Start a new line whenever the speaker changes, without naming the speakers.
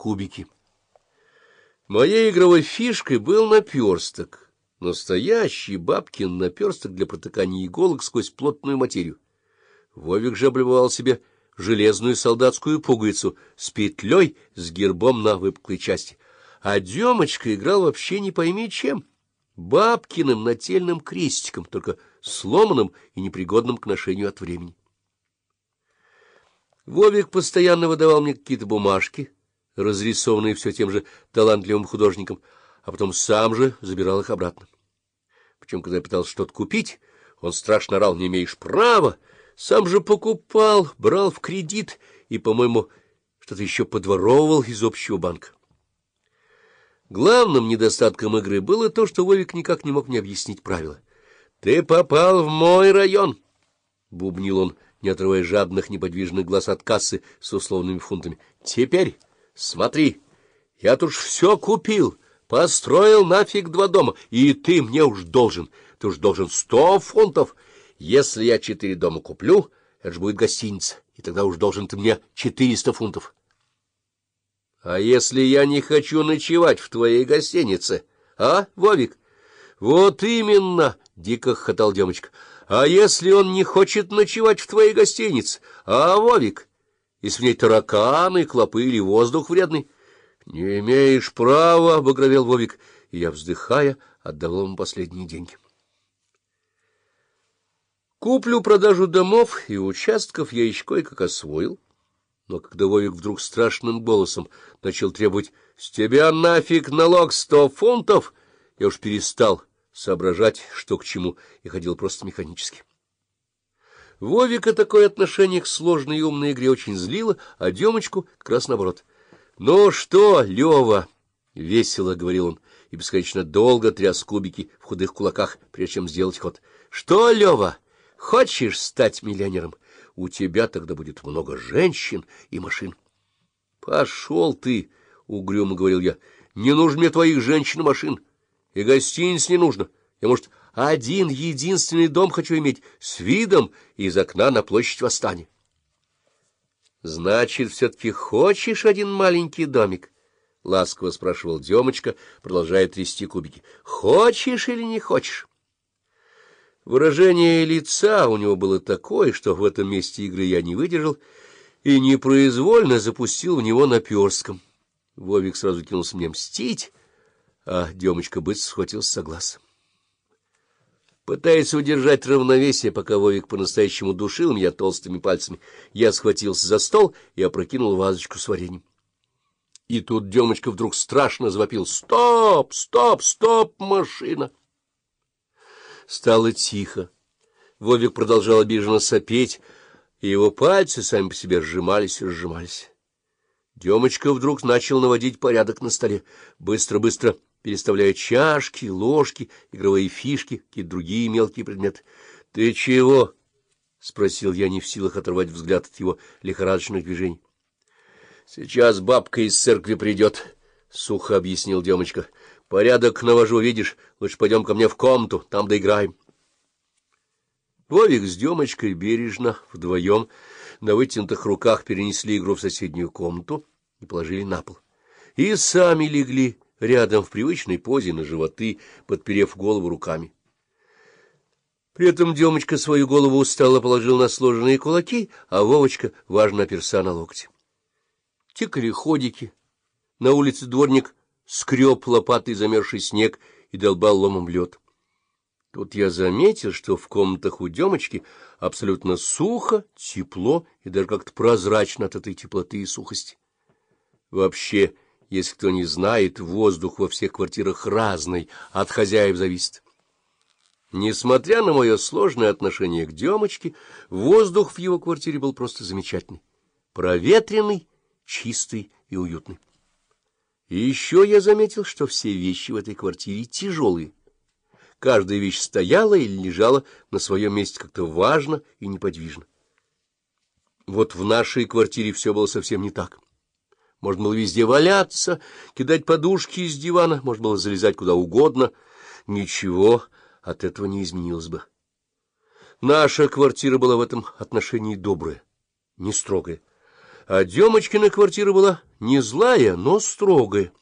кубики. Моей игровой фишкой был наперсток, настоящий бабкин наперсток для протыкания иголок сквозь плотную материю. Вовик же облюбовал себе железную солдатскую пуговицу с петлей с гербом на выпуклой части, а Демочка играл вообще не пойми чем — бабкиным нательным крестиком, только сломанным и непригодным к ношению от времени. Вовик постоянно выдавал мне какие-то бумажки, разрисованные все тем же талантливым художником, а потом сам же забирал их обратно. Причем, когда я пытался что-то купить, он страшно орал, не имеешь права, сам же покупал, брал в кредит и, по-моему, что-то еще подворовывал из общего банка. Главным недостатком игры было то, что Вовик никак не мог мне объяснить правила. — Ты попал в мой район! — бубнил он, не отрывая жадных неподвижных глаз от кассы с условными фунтами. — Теперь смотри, я тут все купил, построил нафиг два дома, и ты мне уж должен, ты уж должен сто фунтов. Если я четыре дома куплю, это же будет гостиница, и тогда уж должен ты мне четыреста фунтов. — А если я не хочу ночевать в твоей гостинице, а, Вовик? — Вот именно, — дико хохотал Демочка. — А если он не хочет ночевать в твоей гостинице, а, Вовик? Если в ней тараканы, клопы или воздух вредный? — Не имеешь права, — обогровел Вовик, и я, вздыхая, отдавал ему последние деньги. Куплю-продажу домов и участков я еще кое-как освоил. Но когда Вовик вдруг страшным голосом начал требовать «С тебя нафиг налог сто фунтов!», я уж перестал соображать, что к чему, и ходил просто механически. Вовика такое отношение к сложной и умной игре очень злило, а Демочку как раз наоборот. — Ну что, Лева? — весело говорил он, и бесконечно долго тряс кубики в худых кулаках, прежде чем сделать ход. — Что, Лева, хочешь стать миллионером? — у тебя тогда будет много женщин и машин. — Пошел ты, — угрюмо говорил я, — не нужно мне твоих женщин и машин, и гостиниц не нужно. Я, может, один единственный дом хочу иметь с видом из окна на площадь Восстания. — Значит, все-таки хочешь один маленький домик? — ласково спрашивал Демочка, продолжая трясти кубики. — Хочешь или не хочешь? Выражение лица у него было такое, что в этом месте игры я не выдержал и непроизвольно запустил в него наперстком. Вовик сразу кинулся мне мстить, а Демочка быстро схватился за глаз. Пытаясь удержать равновесие, пока Вовик по-настоящему душил меня толстыми пальцами, я схватился за стол и опрокинул вазочку с вареньем. И тут Демочка вдруг страшно завопил «Стоп! Стоп! Стоп! Машина!» Стало тихо. Вовик продолжал обиженно сопеть, и его пальцы сами по себе сжимались и разжимались. Демочка вдруг начал наводить порядок на столе, быстро-быстро переставляя чашки, ложки, игровые фишки, какие-то другие мелкие предметы. — Ты чего? — спросил я, не в силах оторвать взгляд от его лихорадочных движений. — Сейчас бабка из церкви придет, — сухо объяснил Демочка. Порядок навожу, видишь, лучше пойдем ко мне в комнату, там доиграем. Вовик с Демочкой бережно, вдвоем, на вытянутых руках перенесли игру в соседнюю комнату и положили на пол. И сами легли рядом в привычной позе на животы, подперев голову руками. При этом Демочка свою голову устало положил на сложенные кулаки, а Вовочка важно оперся на локти. Тикали ходики. На улице дворник скреб лопатой замерзший снег и долбал ломом лед. Тут я заметил, что в комнатах у Демочки абсолютно сухо, тепло и даже как-то прозрачно от этой теплоты и сухости. Вообще, если кто не знает, воздух во всех квартирах разный, от хозяев зависит. Несмотря на мое сложное отношение к Демочке, воздух в его квартире был просто замечательный, проветренный, чистый и уютный. И еще я заметил, что все вещи в этой квартире тяжелые. Каждая вещь стояла или лежала на своем месте как-то важно и неподвижно. Вот в нашей квартире все было совсем не так. Можно было везде валяться, кидать подушки из дивана, можно было залезать куда угодно. Ничего от этого не изменилось бы. Наша квартира была в этом отношении добрая, не строгая. А Демочкина квартира была не злая, но строгая.